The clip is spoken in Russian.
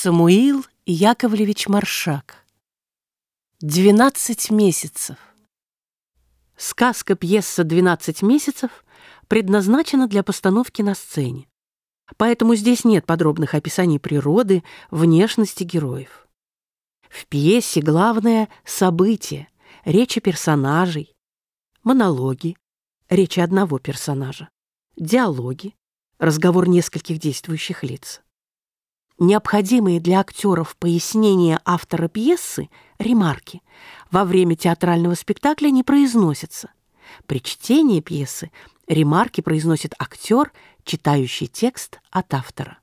Самуил Яковлевич Маршак. «Двенадцать месяцев». Сказка-пьеса «Двенадцать месяцев» предназначена для постановки на сцене. Поэтому здесь нет подробных описаний природы, внешности героев. В пьесе главное — событие, речи персонажей, монологи, речи одного персонажа, диалоги, разговор нескольких действующих лиц. Необходимые для актеров пояснения автора пьесы, ремарки, во время театрального спектакля не произносятся. При чтении пьесы ремарки произносит актер, читающий текст от автора.